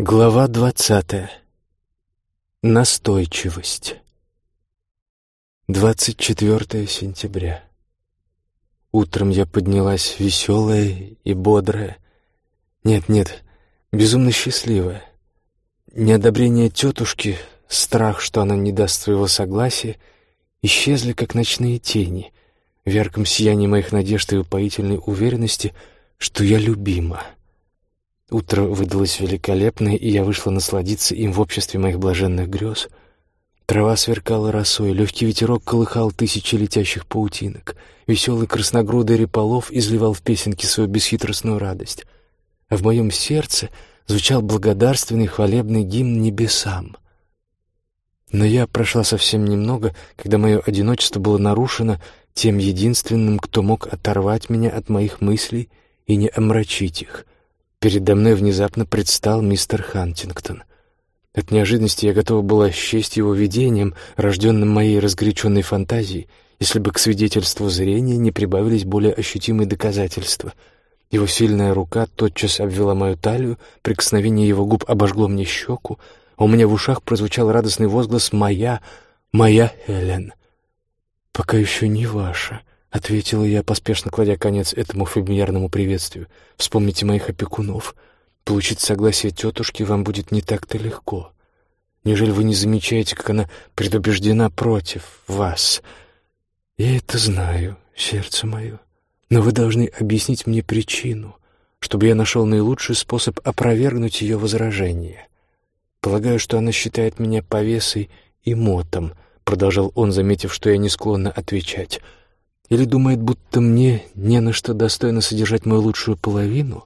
Глава двадцатая. Настойчивость. 24 сентября. Утром я поднялась веселая и бодрая. Нет, нет, безумно счастливая. Неодобрение тетушки, страх, что она не даст своего согласия, исчезли, как ночные тени, в ярком сиянии моих надежд и упоительной уверенности, что я любима. Утро выдалось великолепное, и я вышла насладиться им в обществе моих блаженных грез. Трава сверкала росой, легкий ветерок колыхал тысячи летящих паутинок, веселый красногрудый реполов изливал в песенки свою бесхитростную радость, а в моем сердце звучал благодарственный хвалебный гимн небесам. Но я прошла совсем немного, когда мое одиночество было нарушено тем единственным, кто мог оторвать меня от моих мыслей и не омрачить их — Передо мной внезапно предстал мистер Хантингтон. От неожиданности я готова была счесть его видением, рожденным моей разгоряченной фантазией, если бы к свидетельству зрения не прибавились более ощутимые доказательства. Его сильная рука тотчас обвела мою талию, прикосновение его губ обожгло мне щеку, а у меня в ушах прозвучал радостный возглас «Моя, моя Хелен». «Пока еще не ваша», — ответила я, поспешно кладя конец этому фамильярному приветствию. «Вспомните моих опекунов. Получить согласие тетушки вам будет не так-то легко. Неужели вы не замечаете, как она предубеждена против вас? Я это знаю, сердце мое. Но вы должны объяснить мне причину, чтобы я нашел наилучший способ опровергнуть ее возражение. Полагаю, что она считает меня повесой и мотом», — продолжал он, заметив, что я не склонна отвечать — или думает, будто мне не на что достойно содержать мою лучшую половину?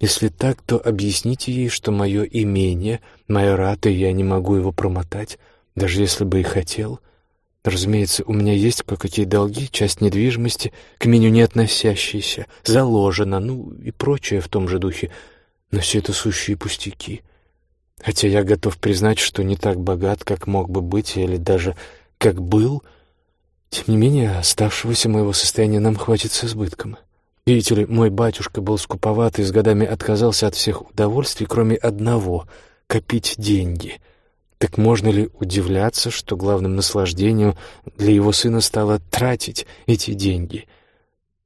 Если так, то объясните ей, что мое имение, моя рата, я не могу его промотать, даже если бы и хотел. Разумеется, у меня есть кое-какие долги, часть недвижимости, к меню не относящиеся, заложена, ну и прочее в том же духе, но все это сущие пустяки. Хотя я готов признать, что не так богат, как мог бы быть, или даже как был — тем не менее, оставшегося моего состояния нам хватит с избытком. Видите ли, мой батюшка был скуповат и с годами отказался от всех удовольствий, кроме одного — копить деньги. Так можно ли удивляться, что главным наслаждением для его сына стало тратить эти деньги?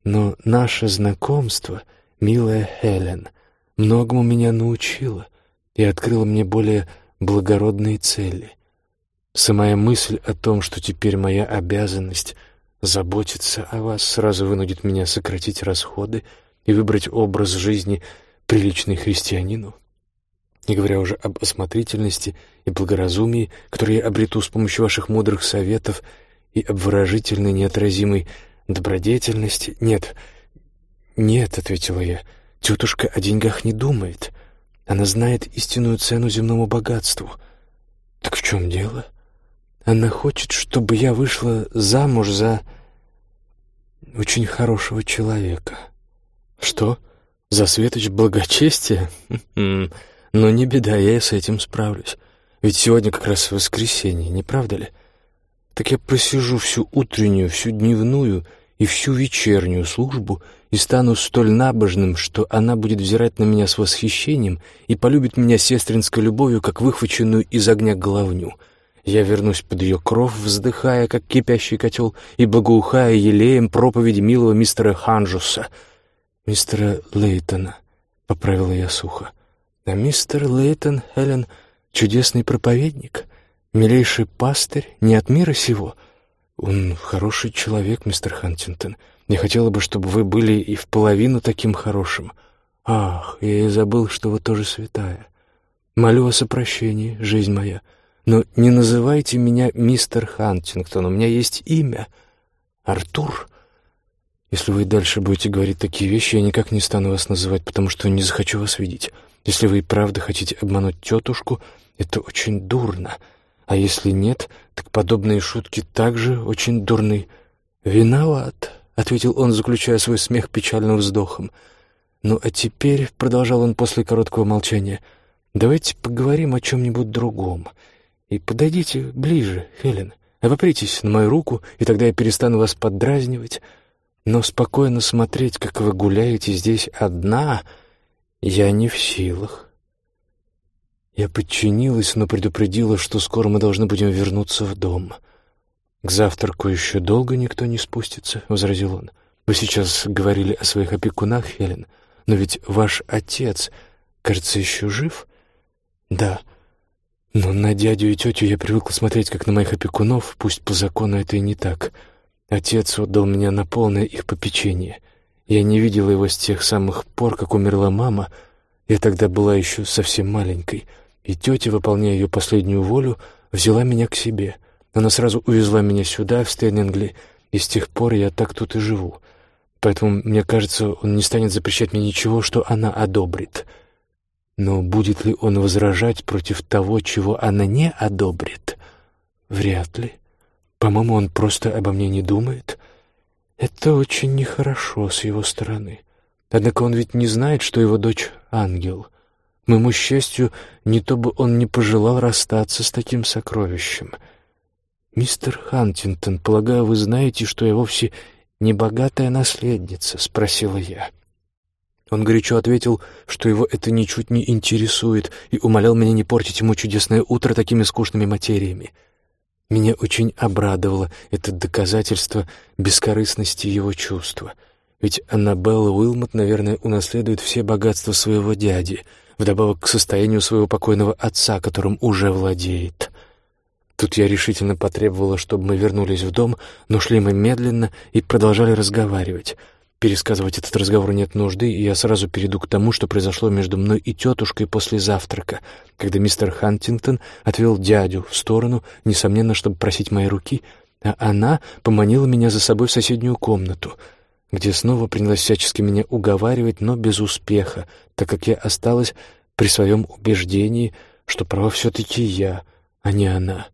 Но наше знакомство, милая Хелен, многому меня научило и открыло мне более благородные цели — Самая мысль о том, что теперь моя обязанность заботиться о вас, сразу вынудит меня сократить расходы и выбрать образ жизни, приличный христианину. Не говоря уже об осмотрительности и благоразумии, которые я обрету с помощью ваших мудрых советов, и об выражительной неотразимой добродетельности. Нет, нет, — ответила я, — тетушка о деньгах не думает. Она знает истинную цену земному богатству. Так в чем дело? — она хочет, чтобы я вышла замуж за очень хорошего человека. Что? За светоч благочестия? Но не беда, я и с этим справлюсь. Ведь сегодня как раз воскресенье, не правда ли? Так я просижу всю утреннюю, всю дневную и всю вечернюю службу и стану столь набожным, что она будет взирать на меня с восхищением и полюбит меня сестринской любовью, как выхваченную из огня головню — я вернусь под ее кров, вздыхая, как кипящий котел, и благоухая елеем проповеди милого мистера Ханжуса. «Мистера Лейтона», — поправила я сухо. «А мистер Лейтон, Хелен, чудесный проповедник, милейший пастырь, не от мира сего. Он хороший человек, мистер Хантингтон. Я хотела бы, чтобы вы были и в половину таким хорошим. Ах, я и забыл, что вы тоже святая. Молю вас о прощении, жизнь моя». Но не называйте меня мистер Хантингтон, у меня есть имя — Артур. Если вы дальше будете говорить такие вещи, я никак не стану вас называть, потому что не захочу вас видеть. Если вы и правда хотите обмануть тетушку, это очень дурно. А если нет, так подобные шутки также очень дурны. «Виноват», — ответил он, заключая свой смех печальным вздохом. «Ну а теперь», — продолжал он после короткого молчания, — «давайте поговорим о чем-нибудь другом». И подойдите ближе, Хелен. Обопритесь на мою руку, и тогда я перестану вас поддразнивать. Но спокойно смотреть, как вы гуляете здесь одна, я не в силах. Я подчинилась, но предупредила, что скоро мы должны будем вернуться в дом. «К завтраку еще долго никто не спустится», — возразил он. «Вы сейчас говорили о своих опекунах, Хелен, но ведь ваш отец, кажется, еще жив?» «Да. Но на дядю и тетю я привыкла смотреть как на моих опекунов, пусть по закону это и не так. Отец отдал меня на полное их попечение. Я не видела его с тех самых пор, как умерла мама. Я тогда была еще совсем маленькой, и тетя, выполняя ее последнюю волю, взяла меня к себе. Она сразу увезла меня сюда, в Стейнингли, и с тех пор я так тут и живу. Поэтому, мне кажется, он не станет запрещать мне ничего, что она одобрит. Но будет ли он возражать против того, чего она не одобрит? Вряд ли. По-моему, он просто обо мне не думает. Это очень нехорошо с его стороны. Однако он ведь не знает, что его дочь — ангел. К моему счастью, не то бы он не пожелал расстаться с таким сокровищем. «Мистер Хантингтон, полагаю, вы знаете, что я вовсе не богатая наследница?» — спросила я. Он горячо ответил, что его это ничуть не интересует, и умолял меня не портить ему чудесное утро такими скучными материями — меня очень обрадовало это доказательство бескорыстности его чувства. Ведь Аннабелла Уилмот, наверное, унаследует все богатства своего дяди, вдобавок к состоянию своего покойного отца, которым уже владеет. Тут я решительно потребовала, чтобы мы вернулись в дом, но шли мы медленно и продолжали разговаривать — Пересказывать этот разговор нет нужды, и я сразу перейду к тому, что произошло между мной и тетушкой после завтрака, когда мистер Хантингтон отвел дядю в сторону, несомненно, чтобы просить моей руки, а она поманила меня за собой в соседнюю комнату, где снова принялась всячески меня уговаривать, но без успеха, так как я осталась при своем убеждении, что права все-таки я, а не она.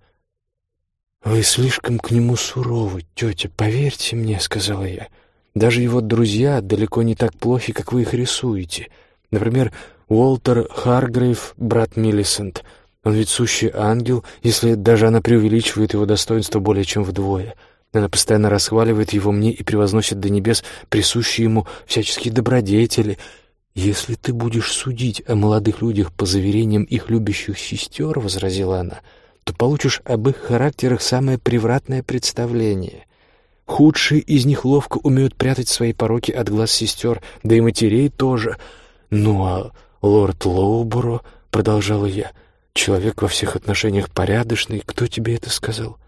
«Вы слишком к нему суровы, тетя, поверьте мне», — сказала я. — даже его друзья далеко не так плохи, как вы их рисуете. Например, Уолтер Харгрейв, брат Миллисент. Он ведь сущий ангел, если даже она преувеличивает его достоинство более чем вдвое. Она постоянно расхваливает его мне и превозносит до небес присущие ему всяческие добродетели. «Если ты будешь судить о молодых людях по заверениям их любящих сестер, — возразила она, — то получишь об их характерах самое превратное представление. Худшие из них ловко умеют прятать свои пороки от глаз сестер, да и матерей тоже. Ну а лорд Лоуборо, — продолжала я, — человек во всех отношениях порядочный, кто тебе это сказал?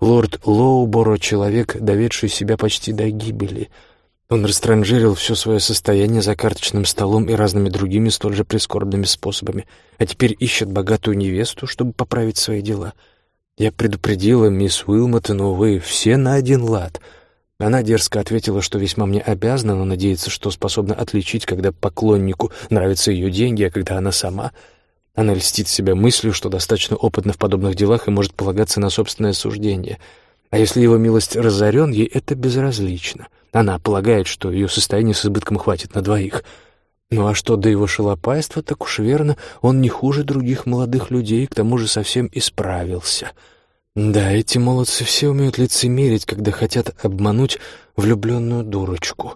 Лорд Лоуборо — человек, доведший себя почти до гибели. Он растранжирил все свое состояние за карточным столом и разными другими столь же прискорбными способами, а теперь ищет богатую невесту, чтобы поправить свои дела — я предупредила мисс Уилмот, но вы все на один лад. Она дерзко ответила, что весьма мне обязана, но надеется, что способна отличить, когда поклоннику нравятся ее деньги, а когда она сама. Она льстит себя мыслью, что достаточно опытна в подобных делах и может полагаться на собственное суждение. А если его милость разорен, ей это безразлично. Она полагает, что ее состояние с избытком хватит на двоих — ну а что до его шалопайства, так уж верно, он не хуже других молодых людей, к тому же совсем исправился. Да, эти молодцы все умеют лицемерить, когда хотят обмануть влюбленную дурочку.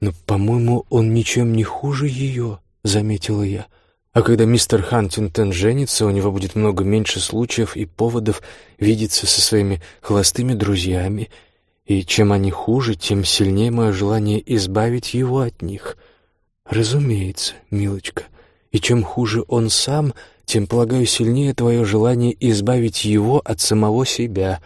Но, по-моему, он ничем не хуже ее, — заметила я. А когда мистер Хантингтон женится, у него будет много меньше случаев и поводов видеться со своими холостыми друзьями, и чем они хуже, тем сильнее мое желание избавить его от них — «Разумеется, милочка. И чем хуже он сам, тем, полагаю, сильнее твое желание избавить его от самого себя.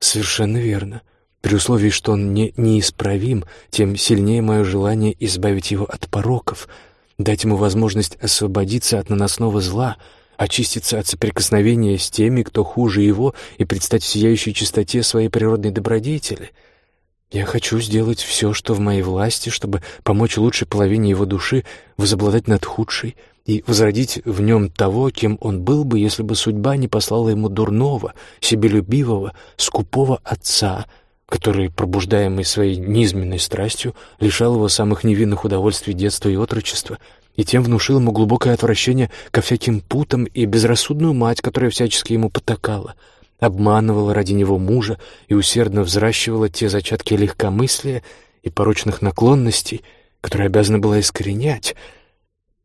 Совершенно верно. При условии, что он не неисправим, тем сильнее мое желание избавить его от пороков, дать ему возможность освободиться от наносного зла, очиститься от соприкосновения с теми, кто хуже его, и предстать в сияющей чистоте своей природной добродетели». Я хочу сделать все, что в моей власти, чтобы помочь лучшей половине его души возобладать над худшей и возродить в нем того, кем он был бы, если бы судьба не послала ему дурного, себелюбивого, скупого отца, который, пробуждаемый своей низменной страстью, лишал его самых невинных удовольствий детства и отрочества, и тем внушил ему глубокое отвращение ко всяким путам и безрассудную мать, которая всячески ему потакала — обманывала ради него мужа и усердно взращивала те зачатки легкомыслия и порочных наклонностей, которые обязана была искоренять.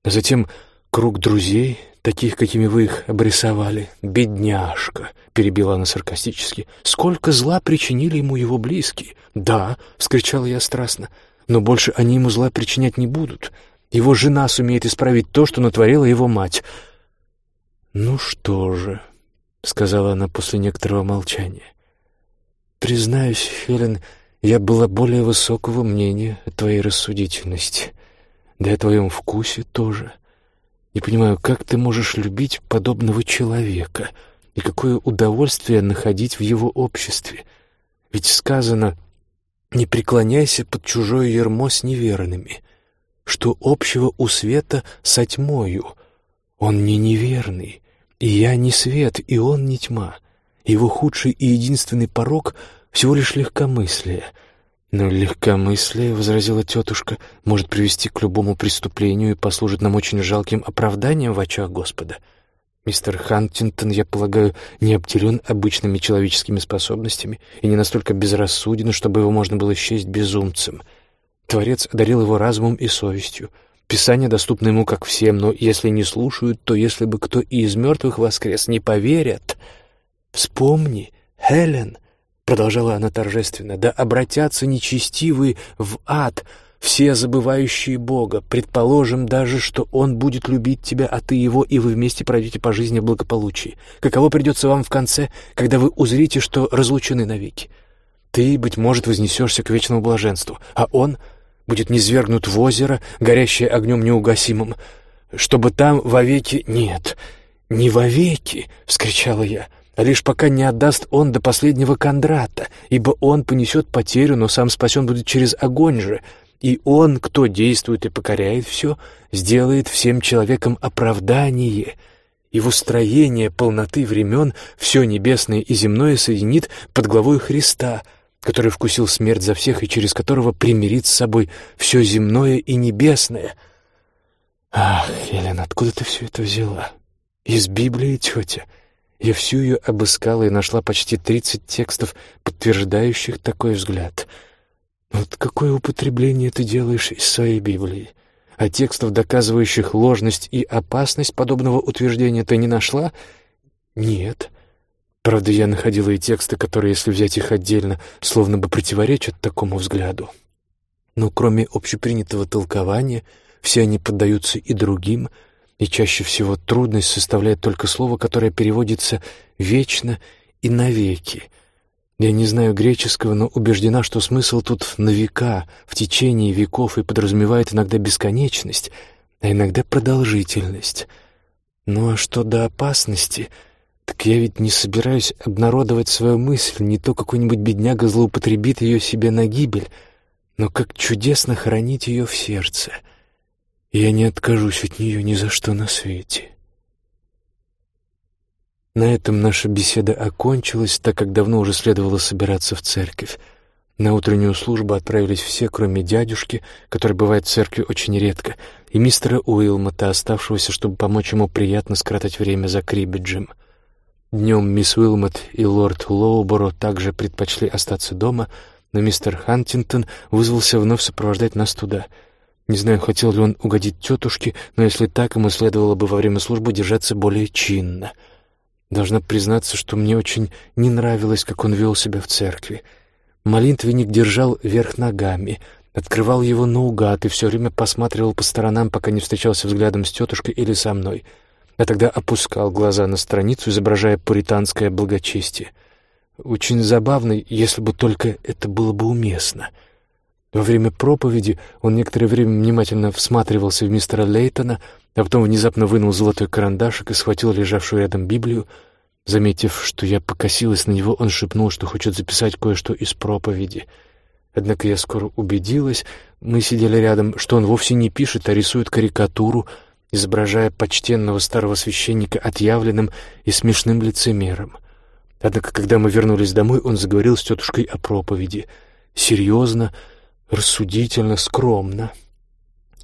А затем круг друзей, таких, какими вы их обрисовали. Бедняжка!» — перебила она саркастически. «Сколько зла причинили ему его близкие!» «Да!» — вскричала я страстно. «Но больше они ему зла причинять не будут. Его жена сумеет исправить то, что натворила его мать». «Ну что же», — сказала она после некоторого молчания. «Признаюсь, Хелен, я была более высокого мнения о твоей рассудительности, да и о твоем вкусе тоже. Не понимаю, как ты можешь любить подобного человека и какое удовольствие находить в его обществе. Ведь сказано «не преклоняйся под чужое ермо с неверными», что общего у света со тьмою. Он не неверный, я не свет, и он не тьма. Его худший и единственный порог — всего лишь легкомыслие. Но легкомыслие, — возразила тетушка, — может привести к любому преступлению и послужит нам очень жалким оправданием в очах Господа. Мистер Хантингтон, я полагаю, не обделен обычными человеческими способностями и не настолько безрассуден, чтобы его можно было счесть безумцем. Творец одарил его разумом и совестью. Писание доступно ему как всем, но если не слушают, то если бы кто и из мертвых воскрес, не поверят. Вспомни, Хелен — Продолжала она торжественно, да обратятся нечестивые в ад, все забывающие Бога. Предположим даже, что Он будет любить тебя, а ты Его, и вы вместе пройдете по жизни в благополучии. Каково придется вам в конце, когда вы узрите, что разлучены навеки? Ты, быть может, вознесешься к вечному блаженству, а Он будет низвергнут в озеро, горящее огнем неугасимым, чтобы там вовеки... Нет, не вовеки, — вскричала я, — а лишь пока не отдаст он до последнего Кондрата, ибо он понесет потерю, но сам спасен будет через огонь же, и он, кто действует и покоряет все, сделает всем человекам оправдание, и в устроение полноты времен все небесное и земное соединит под главой Христа, который вкусил смерть за всех и через которого примирит с собой все земное и небесное. Ах, Елена, откуда ты все это взяла? Из Библии, тетя? — я всю ее обыскала и нашла почти тридцать текстов, подтверждающих такой взгляд. Вот какое употребление ты делаешь из своей Библии? А текстов, доказывающих ложность и опасность подобного утверждения, ты не нашла? Нет. Правда, я находила и тексты, которые, если взять их отдельно, словно бы противоречат такому взгляду. Но кроме общепринятого толкования, все они поддаются и другим — и чаще всего трудность составляет только слово, которое переводится «вечно» и «навеки». Я не знаю греческого, но убеждена, что смысл тут на века, в течение веков и подразумевает иногда бесконечность, а иногда продолжительность. Ну а что до опасности, так я ведь не собираюсь обнародовать свою мысль, не то какой-нибудь бедняга злоупотребит ее себе на гибель, но как чудесно хранить ее в сердце — я не откажусь от нее ни за что на свете. На этом наша беседа окончилась, так как давно уже следовало собираться в церковь. На утреннюю службу отправились все, кроме дядюшки, который бывает в церкви очень редко, и мистера Уилмота, оставшегося, чтобы помочь ему приятно скоротать время за крибиджем. Днем мисс Уилмот и лорд Лоуборо также предпочли остаться дома, но мистер Хантингтон вызвался вновь сопровождать нас туда — не знаю, хотел ли он угодить тетушке, но если так, ему следовало бы во время службы держаться более чинно. Должна признаться, что мне очень не нравилось, как он вел себя в церкви. Молитвенник держал вверх ногами, открывал его наугад и все время посматривал по сторонам, пока не встречался взглядом с тетушкой или со мной, а тогда опускал глаза на страницу, изображая пуританское благочестие. Очень забавно, если бы только это было бы уместно — во время проповеди он некоторое время внимательно всматривался в мистера Лейтона, а потом внезапно вынул золотой карандашик и схватил лежавшую рядом Библию. Заметив, что я покосилась на него, он шепнул, что хочет записать кое-что из проповеди. Однако я скоро убедилась, мы сидели рядом, что он вовсе не пишет, а рисует карикатуру, изображая почтенного старого священника отъявленным и смешным лицемером. Однако, когда мы вернулись домой, он заговорил с тетушкой о проповеди. Серьезно, рассудительно, скромно.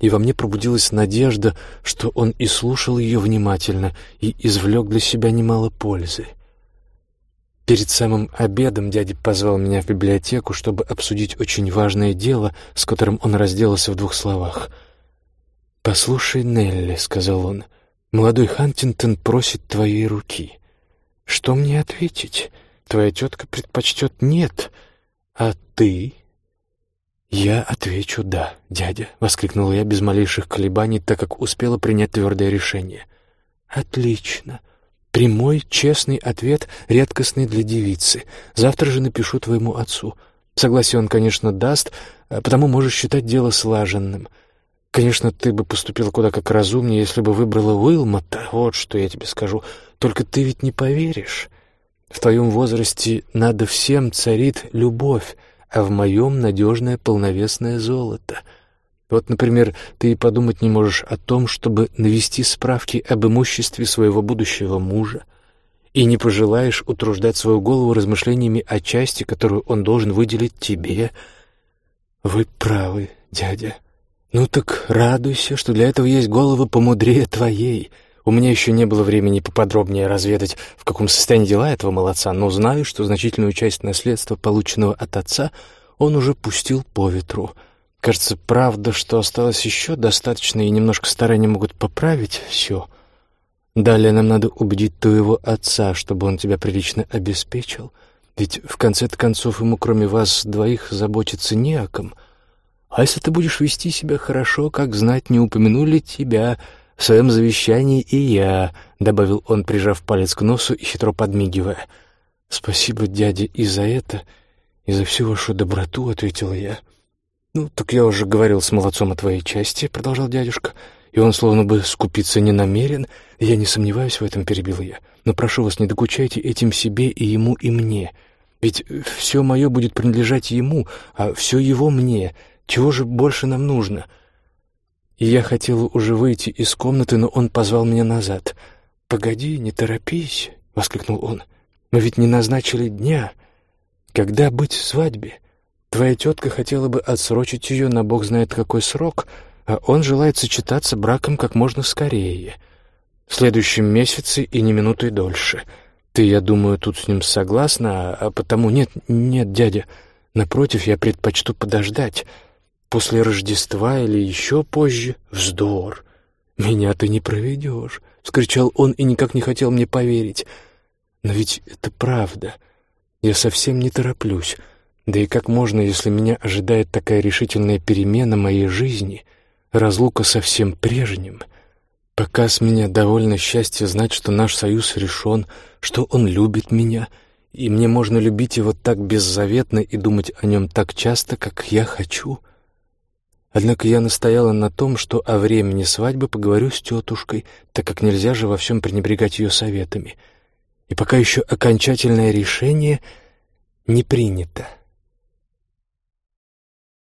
И во мне пробудилась надежда, что он и слушал ее внимательно, и извлек для себя немало пользы. Перед самым обедом дядя позвал меня в библиотеку, чтобы обсудить очень важное дело, с которым он разделался в двух словах. «Послушай, Нелли», — сказал он, — Молодой Хантингтон просит твоей руки. Что мне ответить? Твоя тетка предпочтет «нет», а ты...» «Я отвечу «да», дядя», — воскликнула я без малейших колебаний, так как успела принять твердое решение. «Отлично. Прямой, честный ответ, редкостный для девицы. Завтра же напишу твоему отцу. Согласие он, конечно, даст, а потому можешь считать дело слаженным. Конечно, ты бы поступила куда как разумнее, если бы выбрала Уилмота, вот что я тебе скажу. Только ты ведь не поверишь. В твоем возрасте надо всем царит любовь, а в моем надежное полновесное золото. Вот, например, ты и подумать не можешь о том, чтобы навести справки об имуществе своего будущего мужа, и не пожелаешь утруждать свою голову размышлениями о части, которую он должен выделить тебе. Вы правы, дядя. Ну так радуйся, что для этого есть головы помудрее твоей — у меня еще не было времени поподробнее разведать, в каком состоянии дела этого молодца, но знаю, что значительную часть наследства, полученного от отца, он уже пустил по ветру. Кажется, правда, что осталось еще достаточно, и немножко старания могут поправить все. Далее нам надо убедить твоего отца, чтобы он тебя прилично обеспечил. Ведь в конце-то концов ему, кроме вас двоих, заботиться не о ком. А если ты будешь вести себя хорошо, как знать, не упомянули тебя — в своем завещании и я», — добавил он, прижав палец к носу и хитро подмигивая. «Спасибо, дядя, и за это, и за всю вашу доброту», — ответила я. «Ну, так я уже говорил с молодцом о твоей части», — продолжал дядюшка, «и он словно бы скупиться не намерен. Я не сомневаюсь в этом», — перебил я. «Но прошу вас, не докучайте этим себе и ему, и мне. Ведь все мое будет принадлежать ему, а все его мне. Чего же больше нам нужно?» и я хотела уже выйти из комнаты, но он позвал меня назад. «Погоди, не торопись», — воскликнул он. «Мы ведь не назначили дня. Когда быть свадьбе? Твоя тетка хотела бы отсрочить ее на бог знает какой срок, а он желает сочетаться браком как можно скорее. В следующем месяце и не минутой дольше. Ты, я думаю, тут с ним согласна, а, а потому нет, нет, дядя. Напротив, я предпочту подождать» после Рождества или еще позже? Вздор! Меня ты не проведешь!» — вскричал он и никак не хотел мне поверить. «Но ведь это правда. Я совсем не тороплюсь. Да и как можно, если меня ожидает такая решительная перемена моей жизни, разлука со всем прежним?» Пока с меня довольно счастье знать, что наш союз решен, что он любит меня, и мне можно любить его так беззаветно и думать о нем так часто, как я хочу. Однако я настояла на том, что о времени свадьбы поговорю с тетушкой, так как нельзя же во всем пренебрегать ее советами. И пока еще окончательное решение не принято.